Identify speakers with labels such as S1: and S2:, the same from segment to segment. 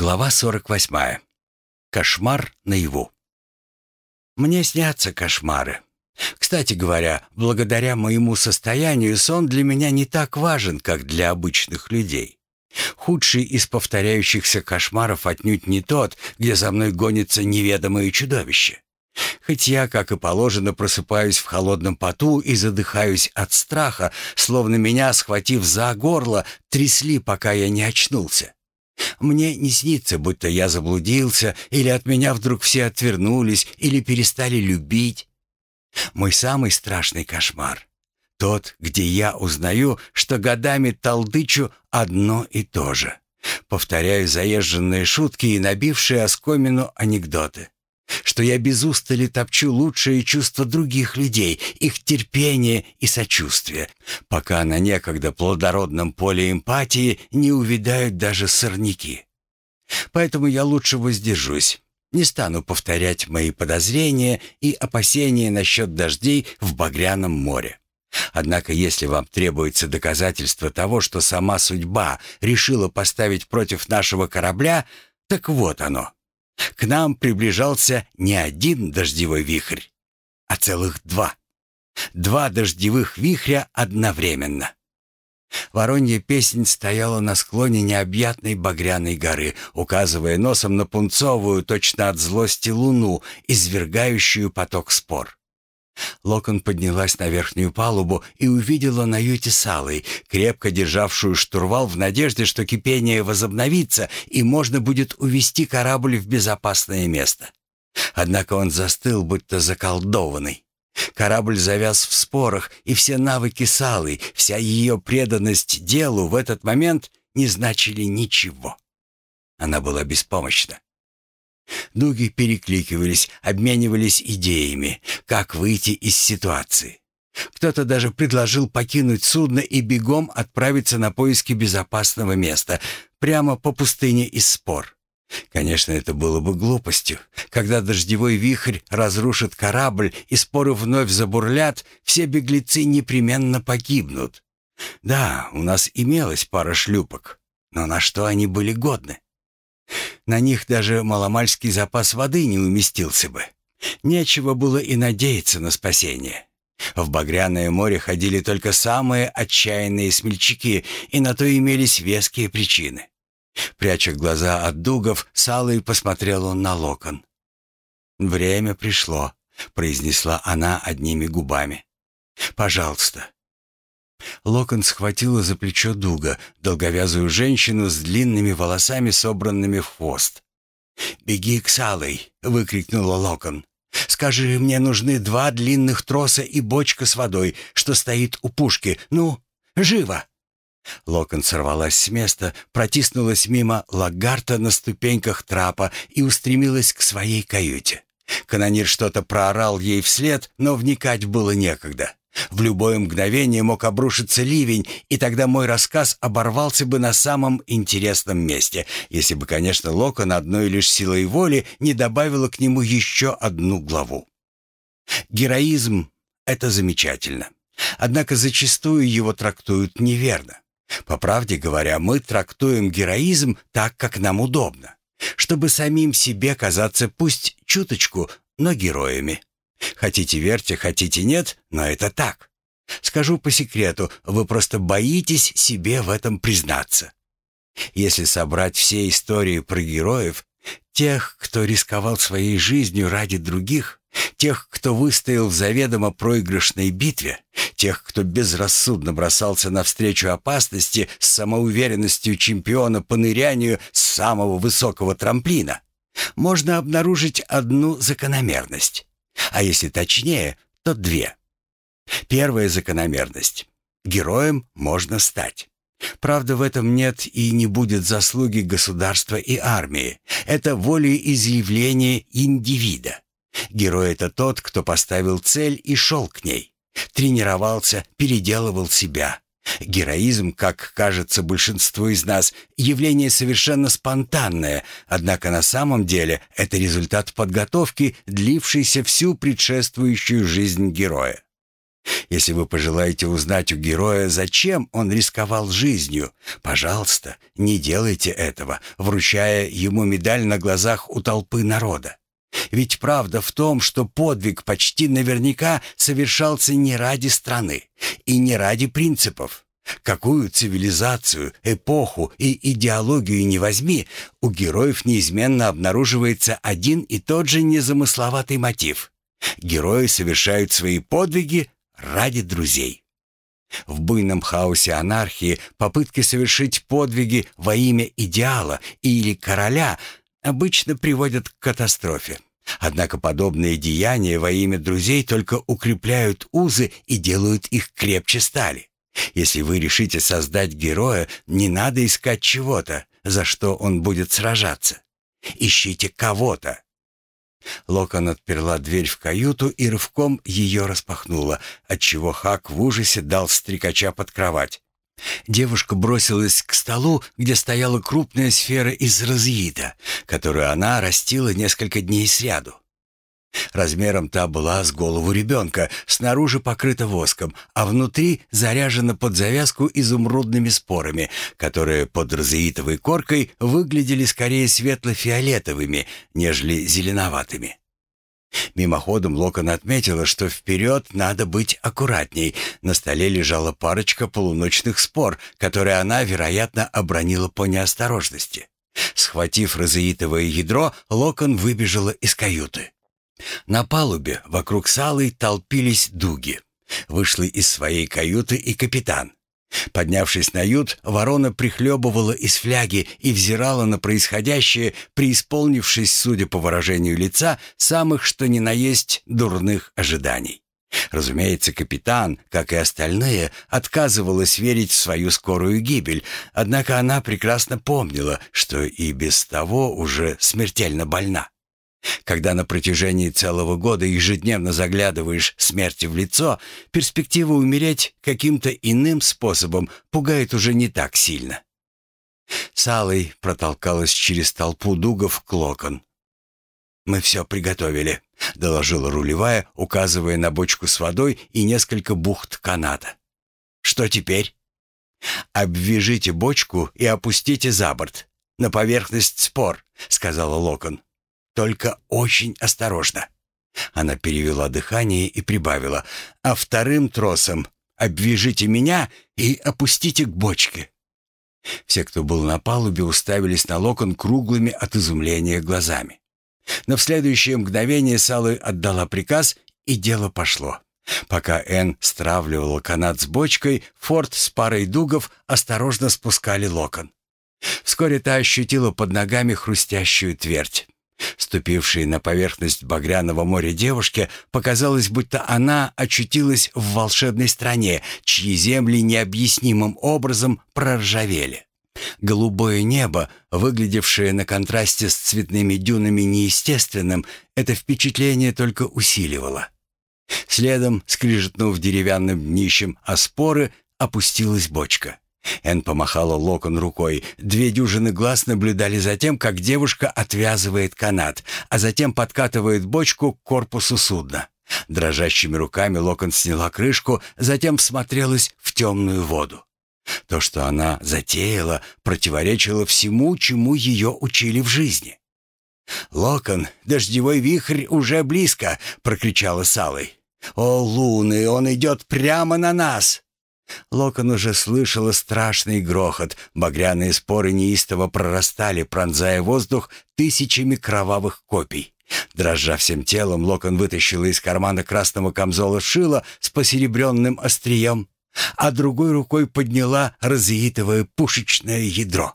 S1: Глава 48. Кошмар наяву. Мне снятся кошмары. Кстати говоря, благодаря моему состоянию сон для меня не так важен, как для обычных людей. Худший из повторяющихся кошмаров отнюдь не тот, где за мной гонится неведомое чудовище. Хоть я, как и положено, просыпаюсь в холодном поту и задыхаюсь от страха, словно меня, схватив за горло, трясли, пока я не очнулся. Мне не снится, будто я заблудился, или от меня вдруг все отвернулись, или перестали любить. Мой самый страшный кошмар — тот, где я узнаю, что годами толдычу одно и то же. Повторяю заезженные шутки и набившие оскомину анекдоты что я без устали топчу лучшие чувства других людей, их терпение и сочувствие, пока на некогда плодородном поле эмпатии не увядают даже сорняки. Поэтому я лучше воздержусь, не стану повторять мои подозрения и опасения насчет дождей в Багряном море. Однако, если вам требуется доказательство того, что сама судьба решила поставить против нашего корабля, так вот оно. К нам приближался не один дождевой вихрь, а целых два. Два дождевых вихря одновременно. Воронья песнь стояла на склоне необъятной багряной горы, указывая носом на пунцовую, точно от злости луну, извергающую поток спор. Локон поднялась на верхнюю палубу и увидела на юте Салой, крепко державшую штурвал в надежде, что кипение возобновится и можно будет увести корабль в безопасное место. Однако он застыл, будто заколдованный. Корабль завяз в спорах, и все навыки Салы, вся ее преданность делу в этот момент не значили ничего. Она была беспомощна. Дуги перекликивались, обменивались идеями, как выйти из ситуации. Кто-то даже предложил покинуть судно и бегом отправиться на поиски безопасного места, прямо по пустыне из спор. Конечно, это было бы глупостью. Когда дождевой вихрь разрушит корабль и споры вновь забурлят, все беглецы непременно погибнут. Да, у нас имелась пара шлюпок, но на что они были годны? На них даже маломальский запас воды не уместился бы. Нечего было и надеяться на спасение. В Багряное море ходили только самые отчаянные смельчаки, и на то имелись веские причины. Пряча глаза от дугов, Салой посмотрел он на локон. «Время пришло», — произнесла она одними губами. «Пожалуйста, Локон схватила за плечо Дуга, долговязую женщину с длинными волосами, собранными в хвост. «Беги к Салой!» — выкрикнула Локон. «Скажи, мне нужны два длинных троса и бочка с водой, что стоит у пушки. Ну, живо!» Локон сорвалась с места, протиснулась мимо Лагарта на ступеньках трапа и устремилась к своей каюте. Канонир что-то проорал ей вслед, но вникать было некогда. В любое мгновение мог обрушиться ливень, и тогда мой рассказ оборвался бы на самом интересном месте, если бы, конечно, Локон одной лишь силой воли не добавила к нему еще одну главу. Героизм — это замечательно. Однако зачастую его трактуют неверно. По правде говоря, мы трактуем героизм так, как нам удобно, чтобы самим себе казаться пусть чуточку, но героями. Хотите верьте, хотите нет, но это так. Скажу по секрету, вы просто боитесь себе в этом признаться. Если собрать все истории про героев, тех, кто рисковал своей жизнью ради других, тех, кто выстоял в заведомо проигрышной битве, тех, кто безрассудно бросался навстречу опасности с самоуверенностью чемпиона по нырянию с самого высокого трамплина, можно обнаружить одну закономерность. А если точнее, то две. Первая закономерность. Героем можно стать. Правда, в этом нет и не будет заслуги государства и армии. Это волеизъявление индивида. Герой — это тот, кто поставил цель и шел к ней. Тренировался, переделывал себя. Героизм, как кажется большинству из нас, явление совершенно спонтанное, однако на самом деле это результат подготовки, длившейся всю предшествующую жизнь героя. Если вы пожелаете узнать у героя, зачем он рисковал жизнью, пожалуйста, не делайте этого, вручая ему медаль на глазах у толпы народа. Ведь правда в том, что подвиг почти наверняка совершался не ради страны и не ради принципов. Какую цивилизацию, эпоху и идеологию не возьми, у героев неизменно обнаруживается один и тот же незамысловатый мотив. Герои совершают свои подвиги ради друзей. В буйном хаосе анархии попытки совершить подвиги во имя идеала или короля обычно приводят к катастрофе. Однако подобные деяния во имя друзей только укрепляют узы и делают их крепче стали. Если вы решите создать героя, не надо искать чего-то, за что он будет сражаться. Ищите кого-то, Локон отперла дверь в каюту и рывком ее распахнула, отчего Хак в ужасе дал стрекача под кровать. Девушка бросилась к столу, где стояла крупная сфера из розеида, которую она растила несколько дней сряду. Размером та была с голову ребенка, снаружи покрыта воском, а внутри заряжена под завязку изумрудными спорами, которые под розеитовой коркой выглядели скорее светло-фиолетовыми, нежели зеленоватыми. Мимоходом Локон отметила, что вперед надо быть аккуратней. На столе лежала парочка полуночных спор, которые она, вероятно, обронила по неосторожности. Схватив розеитовое ядро, Локон выбежала из каюты. На палубе вокруг салы толпились дуги. Вышла из своей каюты и капитан. Поднявшись на ют, ворона прихлебывала из фляги и взирала на происходящее, преисполнившись, судя по выражению лица, самых что ни на есть дурных ожиданий. Разумеется, капитан, как и остальные, отказывалась верить в свою скорую гибель, однако она прекрасно помнила, что и без того уже смертельно больна. Когда на протяжении целого года ежедневно заглядываешь смерти в лицо, перспектива умереть каким-то иным способом пугает уже не так сильно. Салой протолкалась через толпу дугов к локон. «Мы все приготовили», — доложила рулевая, указывая на бочку с водой и несколько бухт каната. «Что теперь?» «Обвяжите бочку и опустите за борт, на поверхность спор», — сказала Локон. Только очень осторожно. Она перевела дыхание и прибавила. А вторым тросом обвяжите меня и опустите к бочке. Все, кто был на палубе, уставились на локон круглыми от изумления глазами. Но в следующее мгновение Салы отдала приказ, и дело пошло. Пока Энн стравливала канат с бочкой, Форд с парой дугов осторожно спускали локон. Вскоре та ощутила под ногами хрустящую твердь. Ступившей на поверхность багряного моря девушке показалось, будто она очутилась в волшебной стране, чьи земли необъяснимым образом проржавели. Голубое небо, выглядевшее на контрасте с цветными дюнами неестественным, это впечатление только усиливало. Следом, скрижетнув деревянным днищем о споры, опустилась бочка. Эн помахала локон рукой. Две дюжины глаз наблюдали за тем, как девушка отвязывает канат, а затем подкатывает бочку к корпусу судна. Дрожащими руками локон сняла крышку, затем всмотрелась в темную воду. То, что она затеяла, противоречило всему, чему ее учили в жизни. «Локон, дождевой вихрь уже близко!» — прокричала Салой. «О, луны, он идет прямо на нас!» Локон уже слышала страшный грохот. Багряные споры неистово прорастали, пронзая воздух тысячами кровавых копий. Дрожа всем телом, Локон вытащила из кармана красного камзола шило с посеребренным острием, а другой рукой подняла розеитовое пушечное ядро.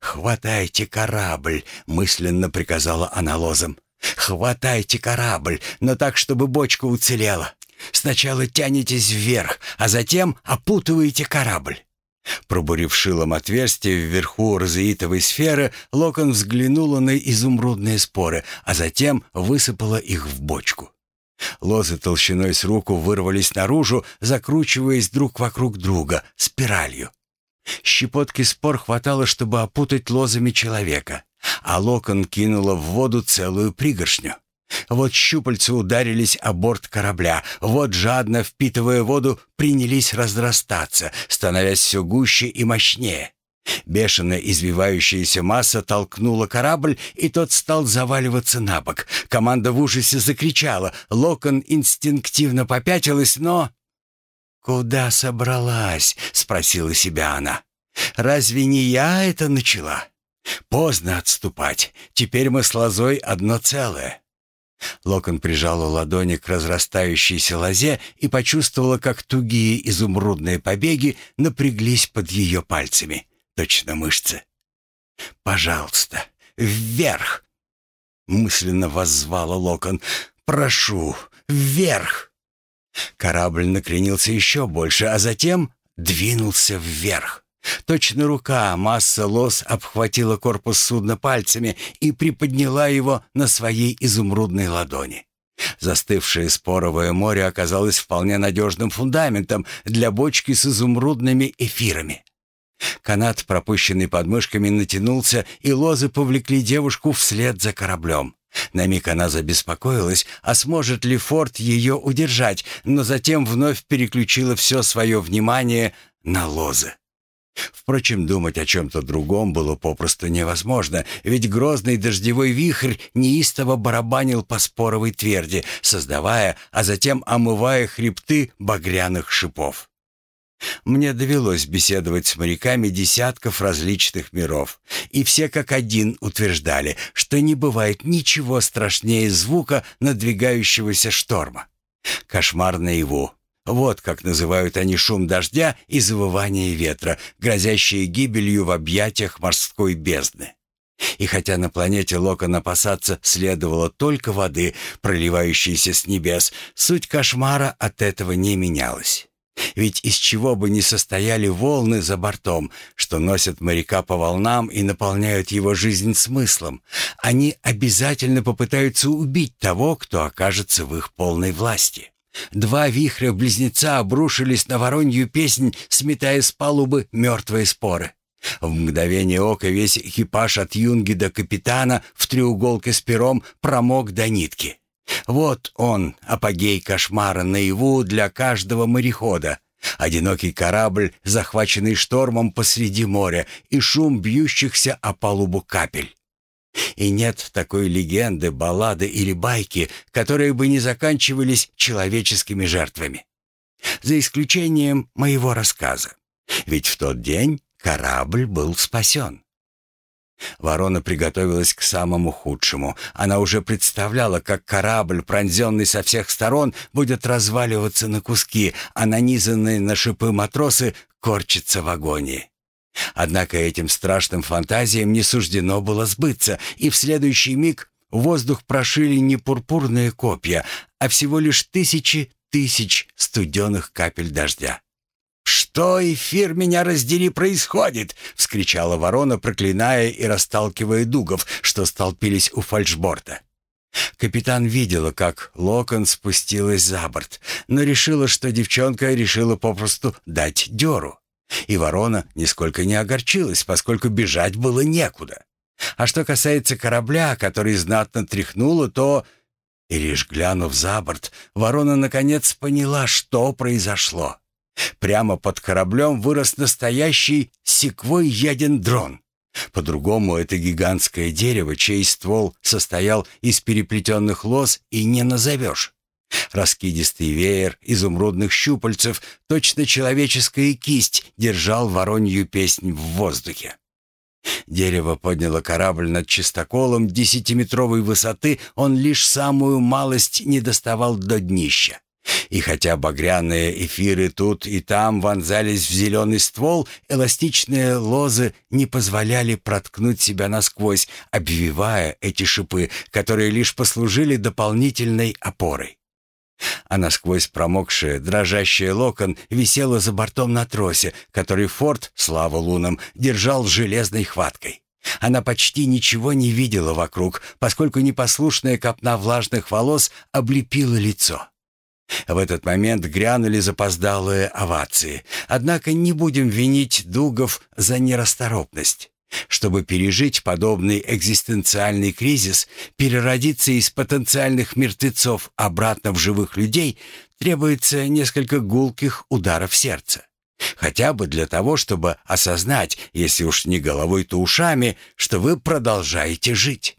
S1: «Хватайте корабль!» — мысленно приказала она лозом. «Хватайте корабль, но так, чтобы бочка уцелела. Сначала тянетесь вверх, а затем опутываете корабль. Пробурив шилом отверстие вверху розеитовой сферы, Локон взглянула на изумрудные споры, а затем высыпала их в бочку. Лозы толщиной с руку вырвались наружу, закручиваясь друг вокруг друга, спиралью. Щепотки спор хватало, чтобы опутать лозами человека, а Локон кинула в воду целую пригоршню. Вот щупальца ударились о борт корабля, вот жадно, впитывая воду, принялись разрастаться, становясь все гуще и мощнее. Бешено извивающаяся масса толкнула корабль, и тот стал заваливаться на бок. Команда в ужасе закричала, Локон инстинктивно попятилась, но... «Куда собралась?» — спросила себя она. «Разве не я это начала?» «Поздно отступать. Теперь мы с лозой одно целое». Локон прижала ладони к разрастающейся лозе и почувствовала, как тугие изумрудные побеги напряглись под ее пальцами точно мышцы. «Пожалуйста, вверх!» Мысленно воззвала Локон. «Прошу, вверх!» Корабль накренился еще больше, а затем двинулся вверх. Точно рука, масса лос обхватила корпус судна пальцами и приподняла его на своей изумрудной ладони. Застывшее споровое море оказалось вполне надежным фундаментом для бочки с изумрудными эфирами. Канат, пропущенный подмышками, натянулся, и лозы повлекли девушку вслед за кораблем. На миг она забеспокоилась, а сможет ли Форд ее удержать, но затем вновь переключила все свое внимание на лозы. Впрочем, думать о чем-то другом было попросту невозможно, ведь грозный дождевой вихрь неистово барабанил по споровой тверди, создавая, а затем омывая хребты багряных шипов. Мне довелось беседовать с моряками десятков различных миров, и все как один утверждали, что не бывает ничего страшнее звука надвигающегося шторма. Кошмар наяву. Вот как называют они шум дождя и завывание ветра, грозящие гибелью в объятиях морской бездны. И хотя на планете Локон опасаться следовало только воды, проливающейся с небес, суть кошмара от этого не менялась. Ведь из чего бы ни состояли волны за бортом, что носят моряка по волнам и наполняют его жизнь смыслом, они обязательно попытаются убить того, кто окажется в их полной власти. Два вихря-близнеца обрушились на воронью песнь, сметая с палубы мертвые споры. В мгновение ока весь экипаж от юнги до капитана в треуголке с пером промок до нитки. Вот он, апогей кошмара наяву для каждого морехода. Одинокий корабль, захваченный штормом посреди моря, и шум бьющихся о палубу капель. И нет такой легенды, баллады или байки, которые бы не заканчивались человеческими жертвами. За исключением моего рассказа. Ведь в тот день корабль был спасен. Ворона приготовилась к самому худшему. Она уже представляла, как корабль, пронзенный со всех сторон, будет разваливаться на куски, а нанизанные на шипы матросы корчатся в агонии. Однако этим страшным фантазиям не суждено было сбыться, и в следующий миг воздух прошили не пурпурные копья, а всего лишь тысячи тысяч студеных капель дождя. «Что, эфир, меня раздели, происходит?» — вскричала ворона, проклиная и расталкивая дугов, что столпились у фальшборта. Капитан видела, как Локон спустилась за борт, но решила, что девчонка решила попросту дать дёру. И ворона нисколько не огорчилась, поскольку бежать было некуда. А что касается корабля, который знатно тряхнуло, то... И лишь глянув за борт, ворона наконец поняла, что произошло. Прямо под кораблем вырос настоящий секвой яден дрон. По-другому это гигантское дерево, чей ствол состоял из переплетенных лоз, и не назовешь. Раскидистый веер изумрудных щупальцев, точно человеческая кисть, держал воронью песнь в воздухе. Дерево подняло корабль над чистоколом десятиметровой высоты, он лишь самую малость не доставал до днища. И хотя багряные эфиры тут и там вонзались в зеленый ствол, эластичные лозы не позволяли проткнуть себя насквозь, обвивая эти шипы, которые лишь послужили дополнительной опорой. А насквозь промокшая, дрожащая локон висела за бортом на тросе, который Форд, слава лунам, держал железной хваткой. Она почти ничего не видела вокруг, поскольку непослушная копна влажных волос облепила лицо. В этот момент грянули запоздалые овации. Однако не будем винить Дугов за нерасторопность. Чтобы пережить подобный экзистенциальный кризис, переродиться из потенциальных мертвецов обратно в живых людей, требуется несколько гулких ударов сердца. Хотя бы для того, чтобы осознать, если уж не головой, то ушами, что вы продолжаете жить.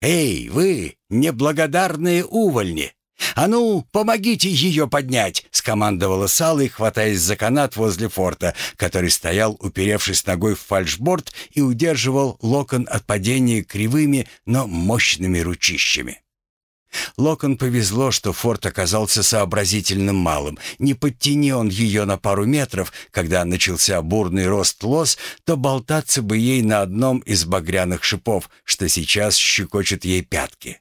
S1: «Эй, вы, неблагодарные увольни! А ну, помогите ее поднять!» — скомандовала Салой, хватаясь за канат возле форта, который стоял, уперевшись ногой в фальшборд и удерживал локон от падения кривыми, но мощными ручищами. Локон повезло, что форт оказался сообразительным малым. Не подтяни он ее на пару метров, когда начался бурный рост лос, то болтаться бы ей на одном из багряных шипов, что сейчас щекочет ей пятки.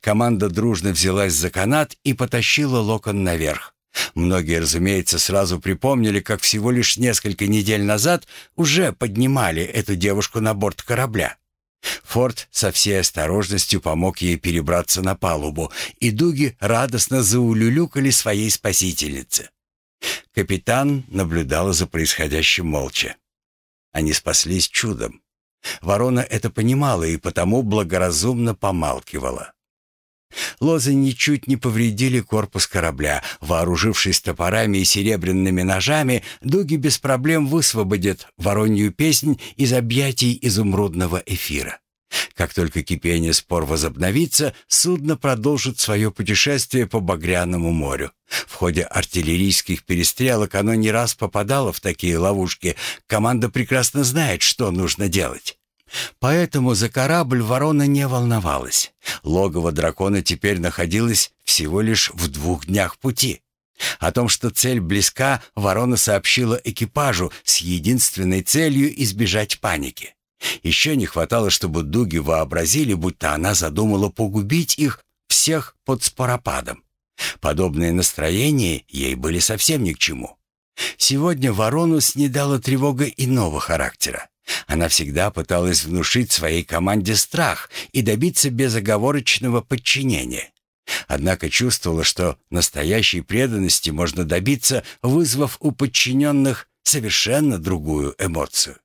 S1: Команда дружно взялась за канат и потащила Локон наверх. Многие, разумеется, сразу припомнили, как всего лишь несколько недель назад уже поднимали эту девушку на борт корабля. Форд со всей осторожностью помог ей перебраться на палубу, и дуги радостно заулюлюкали своей спасительнице. Капитан наблюдала за происходящим молча. Они спаслись чудом. Ворона это понимала и потому благоразумно помалкивала. Лозы ничуть не повредили корпус корабля. Вооружившись топорами и серебряными ножами, дуги без проблем высвободят воронью песнь из объятий изумрудного эфира. Как только кипение спор возобновится, судно продолжит свое путешествие по Багряному морю. В ходе артиллерийских перестрелок оно не раз попадало в такие ловушки. Команда прекрасно знает, что нужно делать. Поэтому за корабль ворона не волновалась. Логово дракона теперь находилось всего лишь в двух днях пути. О том, что цель близка, ворона сообщила экипажу с единственной целью избежать паники. Еще не хватало, чтобы дуги вообразили, будто она задумала погубить их всех под споропадом. Подобные настроения ей были совсем ни к чему. Сегодня ворону снедала тревога иного характера. Она всегда пыталась внушить своей команде страх и добиться безоговорочного подчинения. Однако чувствовала, что настоящей преданности можно добиться, вызвав у подчиненных совершенно другую эмоцию.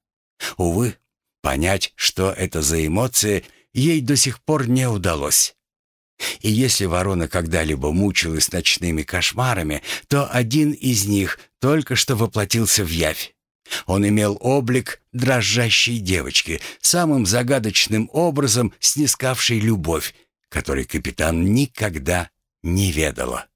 S1: Увы, понять, что это за эмоция, ей до сих пор не удалось. И если ворона когда-либо мучилась ночными кошмарами, то один из них только что воплотился в явь. Он имел облик дрожащей девочки, самым загадочным образом снискавшей любовь, которой капитан никогда не ведала.